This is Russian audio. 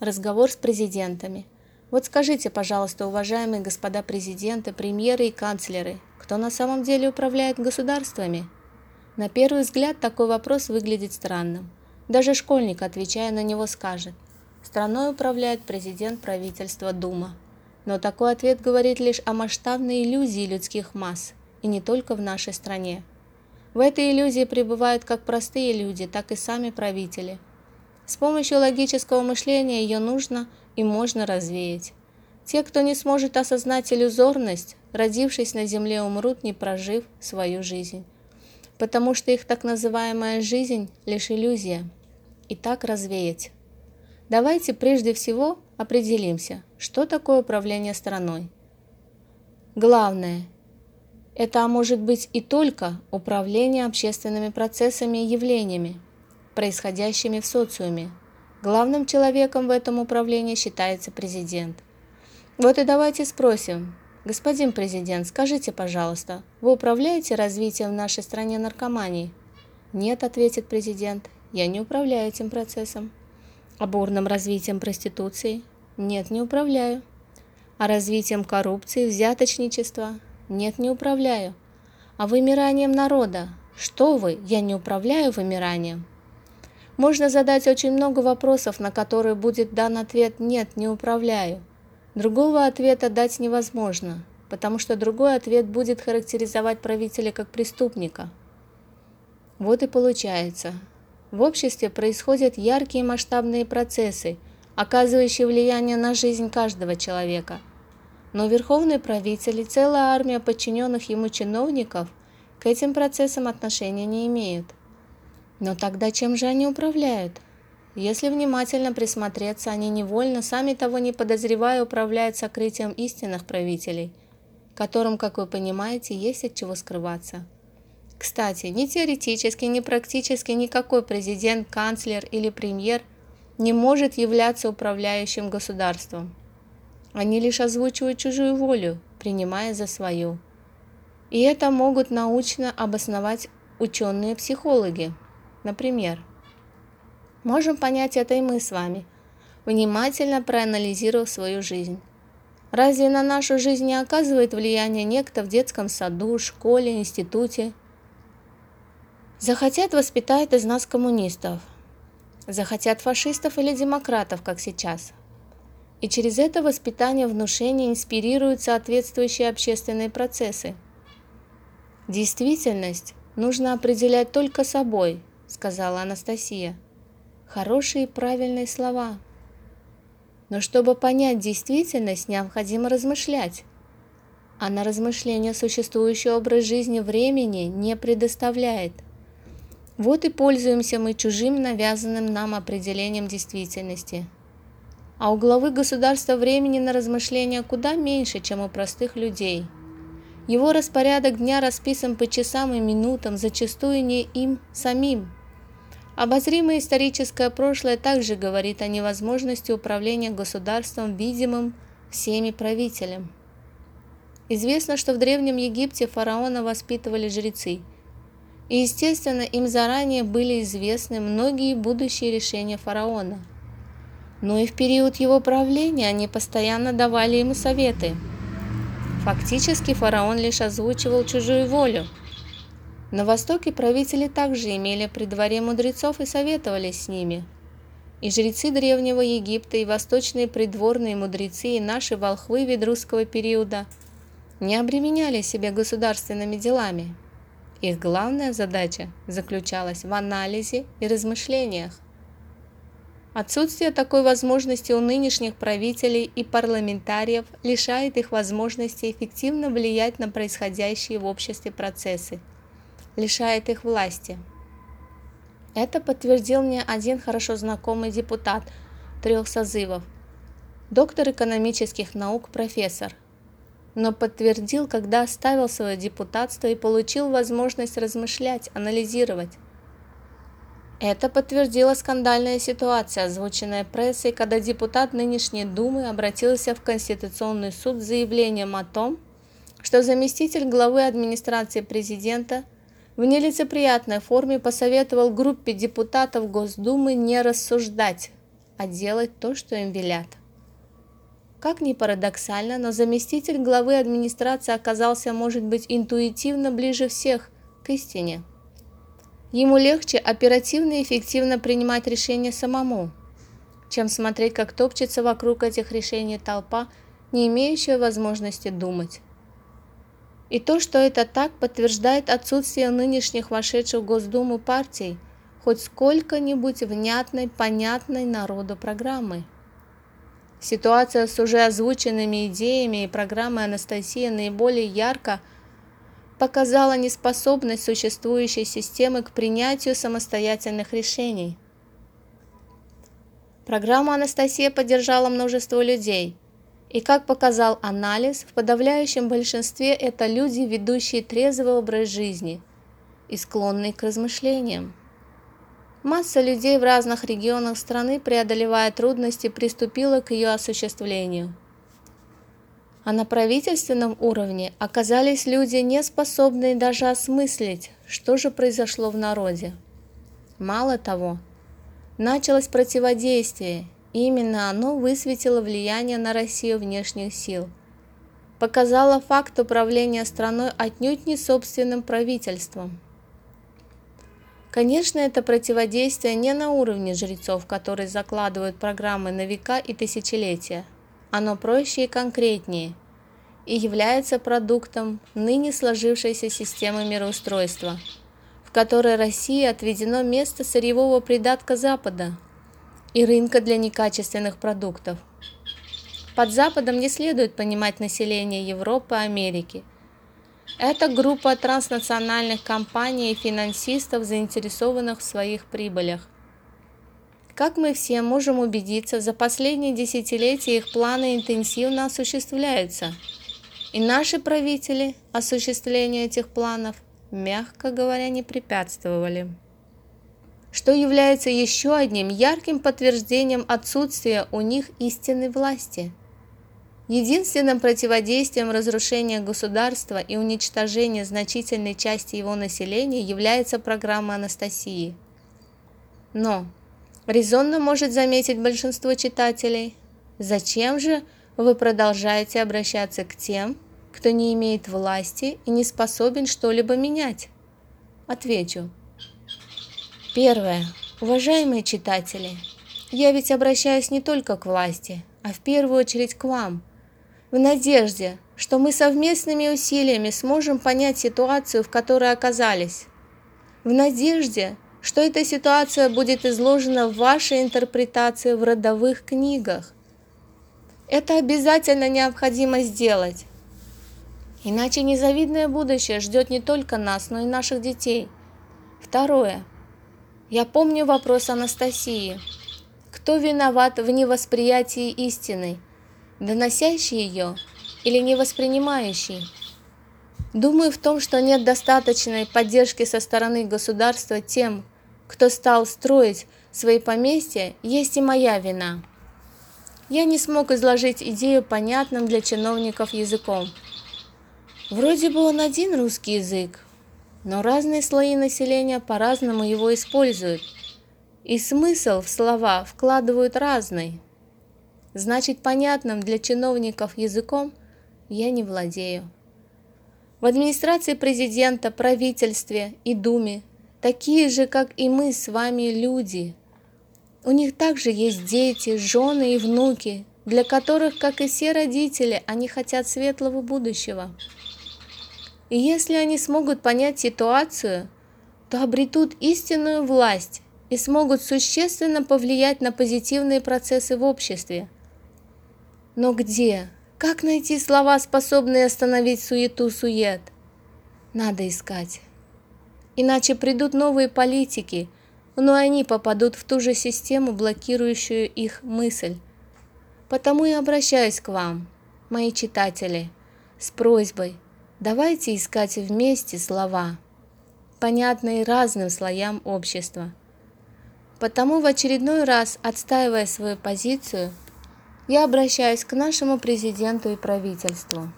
Разговор с президентами. Вот скажите, пожалуйста, уважаемые господа президенты, премьеры и канцлеры, кто на самом деле управляет государствами? На первый взгляд такой вопрос выглядит странным. Даже школьник, отвечая на него, скажет. Страной управляет президент правительства Дума. Но такой ответ говорит лишь о масштабной иллюзии людских масс, и не только в нашей стране. В этой иллюзии пребывают как простые люди, так и сами правители. С помощью логического мышления ее нужно и можно развеять. Те, кто не сможет осознать иллюзорность, родившись на земле, умрут, не прожив свою жизнь. Потому что их так называемая жизнь – лишь иллюзия. И так развеять. Давайте прежде всего определимся, что такое управление страной. Главное – это может быть и только управление общественными процессами и явлениями, происходящими в социуме. Главным человеком в этом управлении считается президент – вот и давайте спросим. Господин президент, скажите, пожалуйста, вы управляете развитием в нашей стране наркомании? Нет, ответит президент, я не управляю этим процессом. А бурным развитием проституции? Нет, не управляю. А развитием коррупции, взяточничества? Нет, не управляю. А вымиранием народа? Что вы, я не управляю вымиранием. Можно задать очень много вопросов, на которые будет дан ответ «нет, не управляю». Другого ответа дать невозможно, потому что другой ответ будет характеризовать правителя как преступника. Вот и получается. В обществе происходят яркие масштабные процессы, оказывающие влияние на жизнь каждого человека. Но верховный правитель и целая армия подчиненных ему чиновников к этим процессам отношения не имеют. Но тогда чем же они управляют? Если внимательно присмотреться, они невольно, сами того не подозревая, управляют сокрытием истинных правителей, которым, как вы понимаете, есть от чего скрываться. Кстати, ни теоретически, ни практически никакой президент, канцлер или премьер не может являться управляющим государством. Они лишь озвучивают чужую волю, принимая за свою. И это могут научно обосновать ученые-психологи. Например, Можем понять это и мы с вами, внимательно проанализировав свою жизнь. Разве на нашу жизнь не оказывает влияние некто в детском саду, школе, институте? Захотят воспитать из нас коммунистов, захотят фашистов или демократов, как сейчас. И через это воспитание внушение инспирируют соответствующие общественные процессы. Действительность нужно определять только собой, сказала Анастасия хорошие и правильные слова. Но чтобы понять действительность, необходимо размышлять. А на размышление существующий образ жизни времени не предоставляет. Вот и пользуемся мы чужим навязанным нам определением действительности. А у главы государства времени на размышления куда меньше, чем у простых людей. Его распорядок дня расписан по часам и минутам, зачастую не им самим – Обозримое историческое прошлое также говорит о невозможности управления государством видимым всеми правителем. Известно, что в Древнем Египте фараона воспитывали жрецы, и, естественно, им заранее были известны многие будущие решения фараона. Но и в период его правления они постоянно давали ему советы. Фактически фараон лишь озвучивал чужую волю – на Востоке правители также имели при дворе мудрецов и советовались с ними. И жрецы Древнего Египта, и восточные придворные мудрецы, и наши волхвы ведрусского периода не обременяли себя государственными делами. Их главная задача заключалась в анализе и размышлениях. Отсутствие такой возможности у нынешних правителей и парламентариев лишает их возможности эффективно влиять на происходящие в обществе процессы – лишает их власти. Это подтвердил мне один хорошо знакомый депутат трех созывов, доктор экономических наук, профессор. Но подтвердил, когда оставил свое депутатство и получил возможность размышлять, анализировать. Это подтвердила скандальная ситуация, озвученная прессой, когда депутат нынешней Думы обратился в Конституционный суд с заявлением о том, что заместитель главы администрации президента – в нелицеприятной форме посоветовал группе депутатов Госдумы не рассуждать, а делать то, что им велят. Как ни парадоксально, но заместитель главы администрации оказался, может быть, интуитивно ближе всех к истине. Ему легче оперативно и эффективно принимать решения самому, чем смотреть, как топчется вокруг этих решений толпа, не имеющая возможности думать. И то, что это так, подтверждает отсутствие нынешних вошедших в Госдуму партий хоть сколько-нибудь внятной, понятной народу программы. Ситуация с уже озвученными идеями и программой Анастасии наиболее ярко показала неспособность существующей системы к принятию самостоятельных решений. Программу Анастасия поддержала множество людей, и, как показал анализ, в подавляющем большинстве это люди, ведущие трезвый образ жизни и склонные к размышлениям. Масса людей в разных регионах страны, преодолевая трудности, приступила к ее осуществлению. А на правительственном уровне оказались люди, не способные даже осмыслить, что же произошло в народе. Мало того, началось противодействие, именно оно высветило влияние на Россию внешних сил. Показало факт управления страной отнюдь не собственным правительством – Конечно, это противодействие не на уровне жрецов, которые закладывают программы на века и тысячелетия. Оно проще и конкретнее и является продуктом ныне сложившейся системы мироустройства, в которой России отведено место сырьевого придатка Запада и рынка для некачественных продуктов. Под Западом не следует понимать население Европы и Америки – это группа транснациональных компаний и финансистов, заинтересованных в своих прибылях. Как мы все можем убедиться, за последние десятилетия их планы интенсивно осуществляются. И наши правители осуществлению этих планов, мягко говоря, не препятствовали. Что является еще одним ярким подтверждением отсутствия у них истинной власти – Единственным противодействием разрушения государства и уничтожения значительной части его населения является программа Анастасии. Но, резонно может заметить большинство читателей, зачем же вы продолжаете обращаться к тем, кто не имеет власти и не способен что-либо менять? Отвечу. Первое. Уважаемые читатели, я ведь обращаюсь не только к власти, а в первую очередь к вам – в надежде, что мы совместными усилиями сможем понять ситуацию, в которой оказались. В надежде, что эта ситуация будет изложена в вашей интерпретации в родовых книгах. Это обязательно необходимо сделать. Иначе незавидное будущее ждет не только нас, но и наших детей. Второе. Я помню вопрос Анастасии. Кто виноват в невосприятии истины – доносящий ее или не воспринимающий. Думаю в том, что нет достаточной поддержки со стороны государства тем, кто стал строить свои поместья, есть и моя вина. Я не смог изложить идею понятным для чиновников языком. Вроде бы он один русский язык, но разные слои населения по-разному его используют, и смысл в слова вкладывают разный. Значит, понятным для чиновников языком я не владею. В администрации президента, правительстве и Думе такие же, как и мы с вами люди. У них также есть дети, жены и внуки, для которых, как и все родители, они хотят светлого будущего. И если они смогут понять ситуацию, то обретут истинную власть и смогут существенно повлиять на позитивные процессы в обществе – но где? Как найти слова, способные остановить суету-сует? Надо искать. Иначе придут новые политики, но они попадут в ту же систему, блокирующую их мысль. Потому и обращаюсь к вам, мои читатели, с просьбой, давайте искать вместе слова, понятные разным слоям общества. Потому в очередной раз, отстаивая свою позицию, я обращаюсь к нашему президенту и правительству.